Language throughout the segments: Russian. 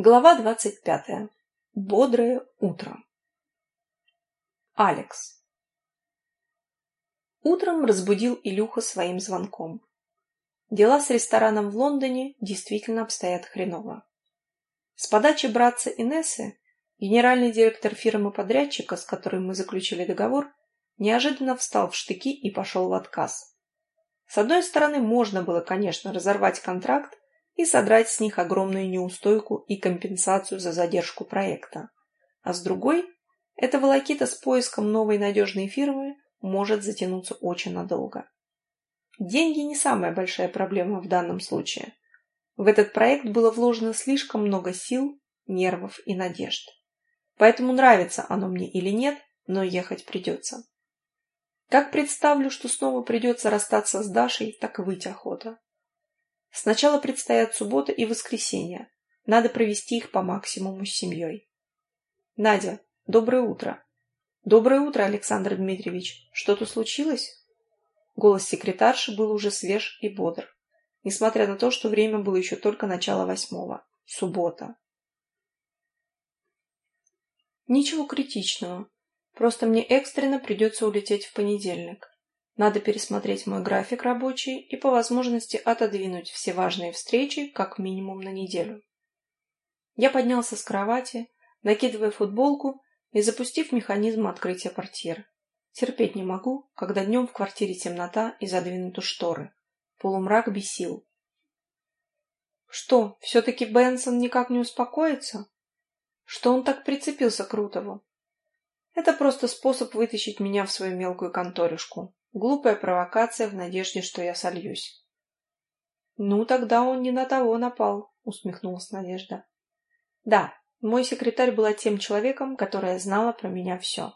Глава двадцать пятая. Бодрое утро. Алекс. Утром разбудил Илюха своим звонком. Дела с рестораном в Лондоне действительно обстоят хреново. С подачи братца Инессы, генеральный директор фирмы-подрядчика, с которой мы заключили договор, неожиданно встал в штыки и пошел в отказ. С одной стороны, можно было, конечно, разорвать контракт и содрать с них огромную неустойку и компенсацию за задержку проекта. А с другой, эта волокита с поиском новой надежной фирмы может затянуться очень надолго. Деньги не самая большая проблема в данном случае. В этот проект было вложено слишком много сил, нервов и надежд. Поэтому нравится оно мне или нет, но ехать придется. Как представлю, что снова придется расстаться с Дашей, так и выйти охота. Сначала предстоят суббота и воскресенье. Надо провести их по максимуму с семьей. Надя, доброе утро. Доброе утро, Александр Дмитриевич. Что-то случилось? Голос секретарши был уже свеж и бодр, несмотря на то, что время было еще только начало восьмого. Суббота. Ничего критичного. Просто мне экстренно придется улететь в понедельник. Надо пересмотреть мой график рабочий и по возможности отодвинуть все важные встречи как минимум на неделю. Я поднялся с кровати, накидывая футболку и запустив механизм открытия портьер. Терпеть не могу, когда днем в квартире темнота и задвинуты шторы. Полумрак бесил. Что, все-таки Бенсон никак не успокоится? Что он так прицепился к Рутову? Это просто способ вытащить меня в свою мелкую конторюшку. Глупая провокация в надежде, что я сольюсь. «Ну, тогда он не на того напал», — усмехнулась Надежда. «Да, мой секретарь была тем человеком, которая знала про меня все.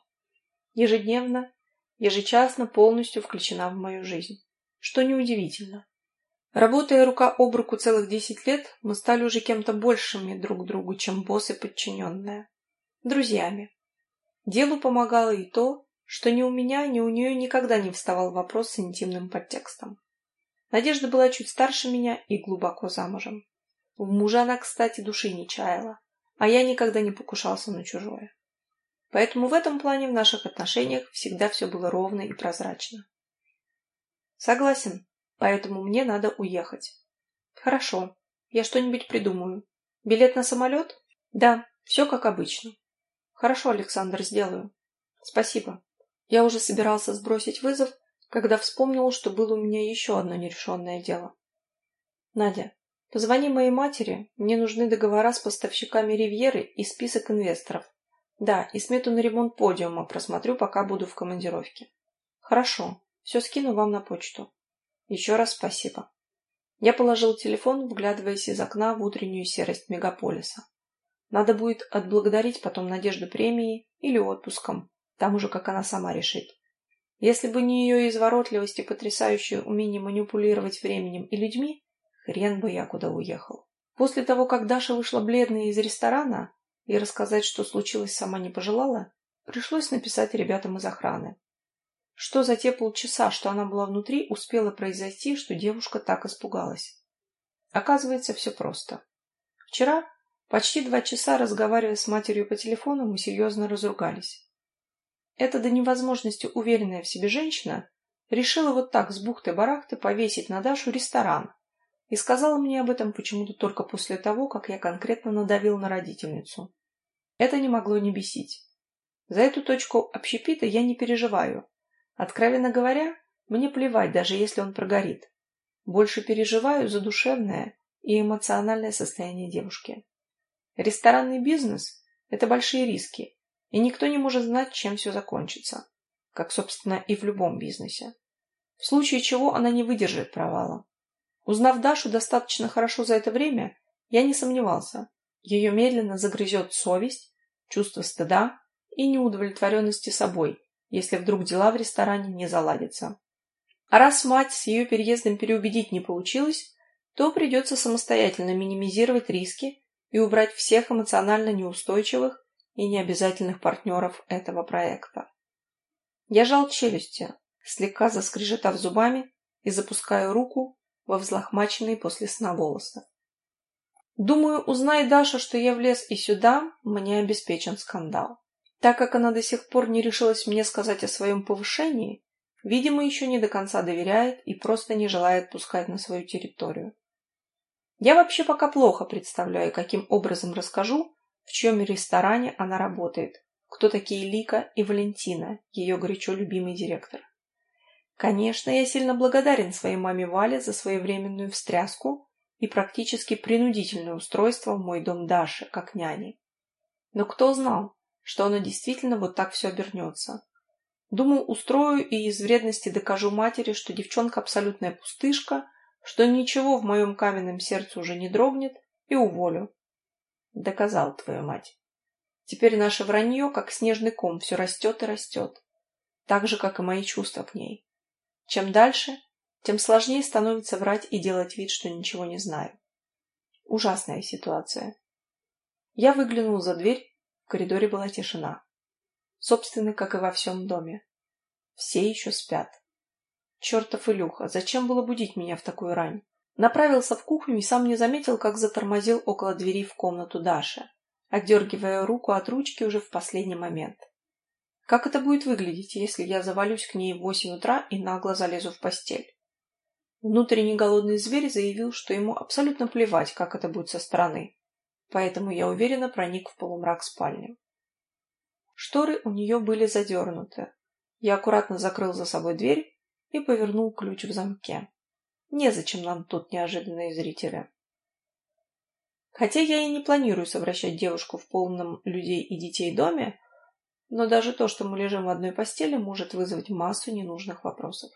Ежедневно, ежечасно полностью включена в мою жизнь. Что неудивительно. Работая рука об руку целых десять лет, мы стали уже кем-то большими друг другу, чем босс и подчиненная. Друзьями. Делу помогало и то, что ни у меня, ни у нее никогда не вставал вопрос с интимным подтекстом. Надежда была чуть старше меня и глубоко замужем. В мужа она, кстати, души не чаяла, а я никогда не покушался на чужое. Поэтому в этом плане в наших отношениях всегда все было ровно и прозрачно. Согласен, поэтому мне надо уехать. Хорошо, я что-нибудь придумаю. Билет на самолет? Да, все как обычно. Хорошо, Александр, сделаю. Спасибо. Я уже собирался сбросить вызов, когда вспомнил, что было у меня еще одно нерешенное дело. Надя, позвони моей матери, мне нужны договора с поставщиками Ривьеры и список инвесторов. Да, и смету на ремонт подиума просмотрю, пока буду в командировке. Хорошо, все скину вам на почту. Еще раз спасибо. Я положил телефон, вглядываясь из окна в утреннюю серость мегаполиса. Надо будет отблагодарить потом Надежду премией или отпуском, там уже как она сама решит. Если бы не ее изворотливость и потрясающее умение манипулировать временем и людьми, хрен бы я куда уехал. После того, как Даша вышла бледная из ресторана и рассказать, что случилось, сама не пожелала, пришлось написать ребятам из охраны. Что за те полчаса, что она была внутри, успело произойти, что девушка так испугалась? Оказывается, все просто. Вчера, почти два часа разговаривая с матерью по телефону, мы серьезно разругались. Эта до невозможности уверенная в себе женщина решила вот так с бухты-барахты повесить на Дашу ресторан и сказала мне об этом почему-то только после того, как я конкретно надавил на родительницу. Это не могло не бесить. За эту точку общепита я не переживаю. Откровенно говоря, мне плевать, даже если он прогорит. Больше переживаю за душевное и эмоциональное состояние девушки. Ресторанный бизнес – это большие риски, и никто не может знать, чем все закончится, как, собственно, и в любом бизнесе. В случае чего она не выдержит провала. Узнав Дашу достаточно хорошо за это время, я не сомневался. Ее медленно загрызет совесть, чувство стыда и неудовлетворенности собой, если вдруг дела в ресторане не заладятся. А раз мать с ее переездом переубедить не получилось, то придется самостоятельно минимизировать риски и убрать всех эмоционально неустойчивых и необязательных партнеров этого проекта. Я жал челюсти, слегка заскрежетав зубами и запускаю руку во взлохмаченные после сна волосы. Думаю, узнай Даша, что я влез и сюда, мне обеспечен скандал. Так как она до сих пор не решилась мне сказать о своем повышении, видимо, еще не до конца доверяет и просто не желает пускать на свою территорию. Я вообще пока плохо представляю, каким образом расскажу, в чьем ресторане она работает, кто такие Лика и Валентина, ее горячо любимый директор. Конечно, я сильно благодарен своей маме Вале за своевременную встряску и практически принудительное устройство в мой дом Даши, как няни. Но кто знал, что оно действительно вот так все обернется? Думал, устрою и из вредности докажу матери, что девчонка абсолютная пустышка, что ничего в моем каменном сердце уже не дрогнет, и уволю. Доказал твою мать. Теперь наше вранье, как снежный ком, все растет и растет. Так же, как и мои чувства к ней. Чем дальше, тем сложнее становится врать и делать вид, что ничего не знаю. Ужасная ситуация. Я выглянул за дверь, в коридоре была тишина. Собственно, как и во всем доме. Все еще спят. Чертов Илюха, зачем было будить меня в такую рань? Направился в кухню и сам не заметил, как затормозил около двери в комнату Даши, отдергивая руку от ручки уже в последний момент. Как это будет выглядеть, если я завалюсь к ней в восемь утра и нагло залезу в постель? Внутренний голодный зверь заявил, что ему абсолютно плевать, как это будет со стороны, поэтому я уверенно проник в полумрак спальни. Шторы у нее были задернуты. Я аккуратно закрыл за собой дверь и повернул ключ в замке. Незачем нам тут неожиданные зрители. Хотя я и не планирую совращать девушку в полном людей и детей доме, но даже то, что мы лежим в одной постели, может вызвать массу ненужных вопросов.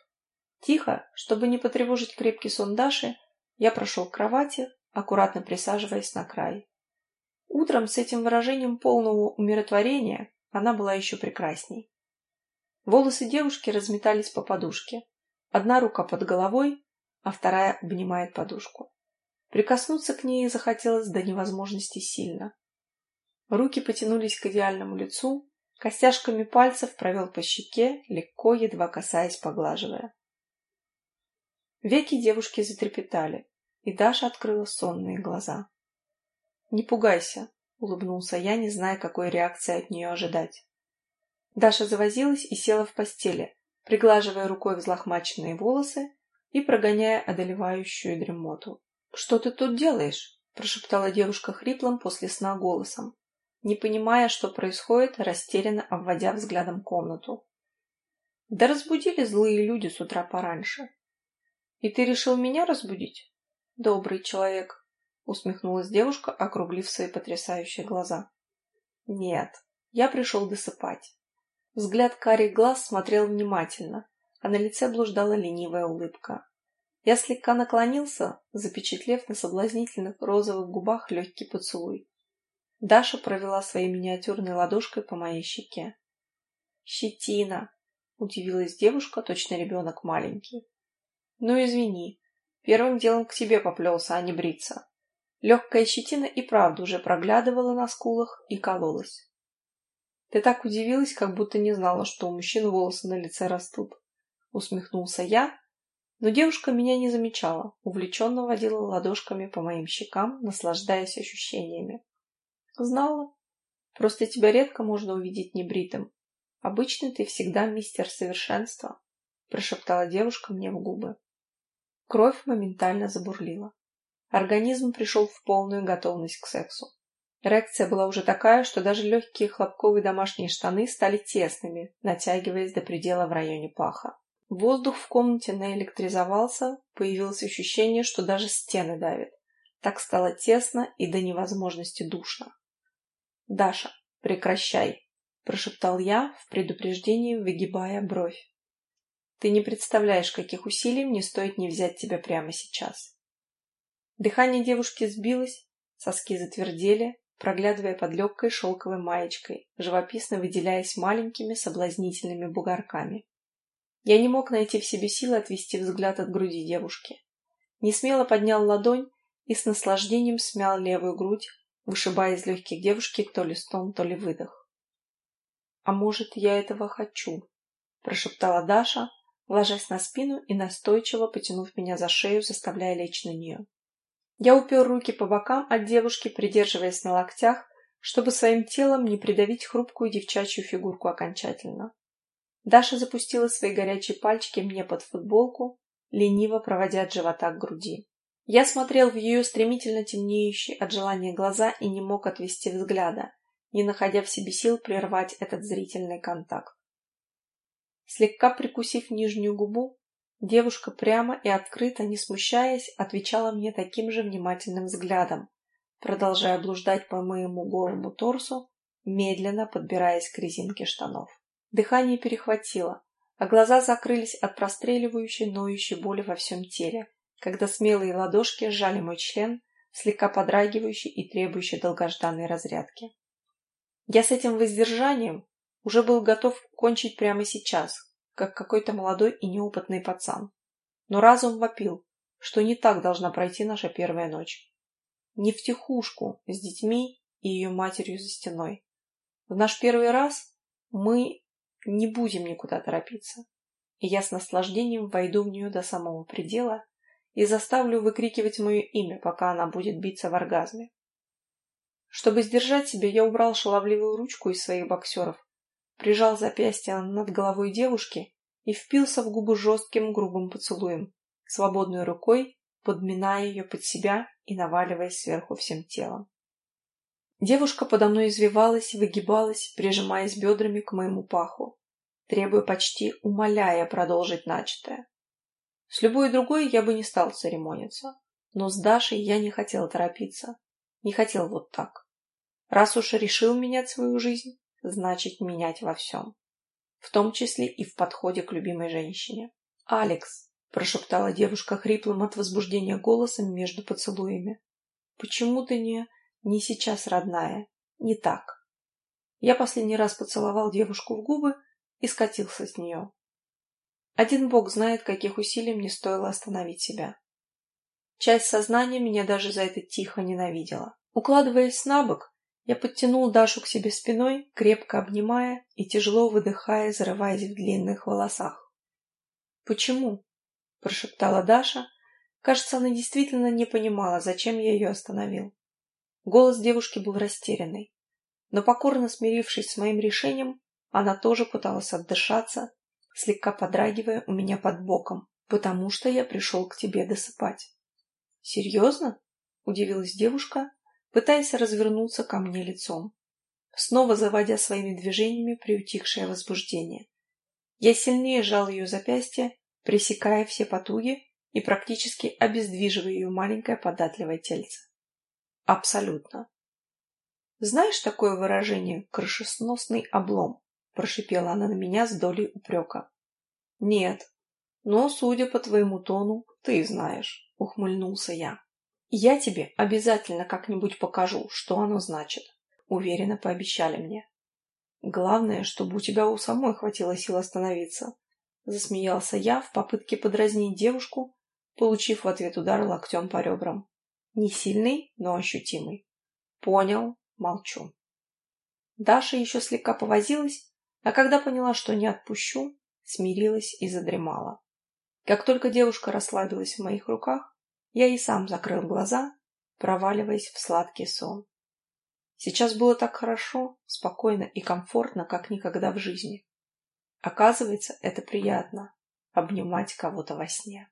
Тихо, чтобы не потревожить крепкий сон Даши, я прошел к кровати, аккуратно присаживаясь на край. Утром с этим выражением полного умиротворения она была еще прекрасней. Волосы девушки разметались по подушке. Одна рука под головой, а вторая обнимает подушку. Прикоснуться к ней захотелось до невозможности сильно. Руки потянулись к идеальному лицу, костяшками пальцев провел по щеке, легко, едва касаясь, поглаживая. Веки девушки затрепетали, и Даша открыла сонные глаза. «Не пугайся», — улыбнулся я, не зная, какой реакции от нее ожидать. Даша завозилась и села в постели, приглаживая рукой взлохмаченные волосы и прогоняя одолевающую дремоту. «Что ты тут делаешь?» – прошептала девушка хриплым после сна голосом, не понимая, что происходит, растерянно обводя взглядом комнату. «Да разбудили злые люди с утра пораньше. «И ты решил меня разбудить?» «Добрый человек», — усмехнулась девушка, округлив свои потрясающие глаза. «Нет, я пришел досыпать». Взгляд карих глаз смотрел внимательно, а на лице блуждала ленивая улыбка. Я слегка наклонился, запечатлев на соблазнительных розовых губах легкий поцелуй. Даша провела своей миниатюрной ладошкой по моей щеке. «Щетина!» — удивилась девушка, точно ребенок маленький. Ну, извини. Первым делом к тебе поплелся, а не бриться. Легкая щетина и правда уже проглядывала на скулах и кололась. Ты так удивилась, как будто не знала, что у мужчин волосы на лице растут. Усмехнулся я, но девушка меня не замечала, увлеченно водила ладошками по моим щекам, наслаждаясь ощущениями. Знала. Просто тебя редко можно увидеть небритым. Обычно ты всегда мистер совершенства, прошептала девушка мне в губы. Кровь моментально забурлила. Организм пришел в полную готовность к сексу. Эрекция была уже такая, что даже легкие хлопковые домашние штаны стали тесными, натягиваясь до предела в районе паха. Воздух в комнате наэлектризовался, появилось ощущение, что даже стены давят. Так стало тесно и до невозможности душно. «Даша, прекращай!» – прошептал я в предупреждении, выгибая бровь. Ты не представляешь, каких усилий мне стоит не взять тебя прямо сейчас. Дыхание девушки сбилось, соски затвердели, проглядывая под легкой шелковой маечкой, живописно выделяясь маленькими соблазнительными бугорками. Я не мог найти в себе силы отвести взгляд от груди девушки. Не смело поднял ладонь и с наслаждением смял левую грудь, вышибая из легких девушки то ли стон, то ли выдох. «А может, я этого хочу?» – прошептала Даша, ложась на спину и настойчиво потянув меня за шею, заставляя лечь на нее. Я упер руки по бокам от девушки, придерживаясь на локтях, чтобы своим телом не придавить хрупкую девчачью фигурку окончательно. Даша запустила свои горячие пальчики мне под футболку, лениво проводя от живота к груди. Я смотрел в ее стремительно темнеющие от желания глаза и не мог отвести взгляда, не находя в себе сил прервать этот зрительный контакт. Слегка прикусив нижнюю губу, девушка прямо и открыто, не смущаясь, отвечала мне таким же внимательным взглядом, продолжая блуждать по моему голому торсу, медленно подбираясь к резинке штанов. Дыхание перехватило, а глаза закрылись от простреливающей, ноющей боли во всем теле, когда смелые ладошки сжали мой член, слегка подрагивающий и требующий долгожданной разрядки. Я с этим воздержанием уже был готов кончить прямо сейчас, как какой-то молодой и неопытный пацан. Но разум вопил, что не так должна пройти наша первая ночь. Не в тихушку с детьми и ее матерью за стеной. В наш первый раз мы не будем никуда торопиться, и я с наслаждением войду в нее до самого предела и заставлю выкрикивать мое имя, пока она будет биться в оргазме. Чтобы сдержать себя, я убрал шаловливую ручку из своих боксеров, прижал запястье над головой девушки и впился в губы жестким грубым поцелуем, свободной рукой подминая ее под себя и наваливаясь сверху всем телом. Девушка подо мной извивалась, выгибалась, прижимаясь бедрами к моему паху, требуя почти умоляя продолжить начатое. С любой другой я бы не стал церемониться, но с Дашей я не хотел торопиться, не хотел вот так. Раз уж решил менять свою жизнь, значит менять во всем, в том числе и в подходе к любимой женщине. «Алекс», — прошептала девушка хриплым от возбуждения голосом между поцелуями, — «почему ты не... не сейчас, родная? Не так». Я последний раз поцеловал девушку в губы и скатился с нее. Один бог знает, каких усилий мне стоило остановить себя. Часть сознания меня даже за это тихо ненавидела. Укладываясь на бок, я подтянул Дашу к себе спиной, крепко обнимая и тяжело выдыхая, зарываясь в длинных волосах. «Почему?» – прошептала Даша. Кажется, она действительно не понимала, зачем я ее остановил. Голос девушки был растерянный. Но покорно смирившись с моим решением, она тоже пыталась отдышаться, слегка подрагивая у меня под боком, потому что я пришел к тебе досыпать. «Серьезно?» – удивилась девушка, пытаясь развернуться ко мне лицом, снова заводя своими движениями приутихшее возбуждение. Я сильнее сжал ее запястье, пресекая все потуги и практически обездвиживая ее маленькое податливое тельце. Абсолютно. Знаешь такое выражение «крышесносный облом»? Прошипела она на меня с долей упрека. Нет, но, судя по твоему тону, ты знаешь, ухмыльнулся я. Я тебе обязательно как-нибудь покажу, что оно значит, уверенно пообещали мне. Главное, чтобы у тебя у самой хватило сил остановиться. Засмеялся я в попытке подразнить девушку, получив в ответ удар локтем по ребрам. Не сильный, но ощутимый. Понял, молчу. Даша еще слегка повозилась, а когда поняла, что не отпущу, смирилась и задремала. Как только девушка расслабилась в моих руках, я и сам закрыл глаза, проваливаясь в сладкий сон. Сейчас было так хорошо, спокойно и комфортно, как никогда в жизни. Оказывается, это приятно — обнимать кого-то во сне.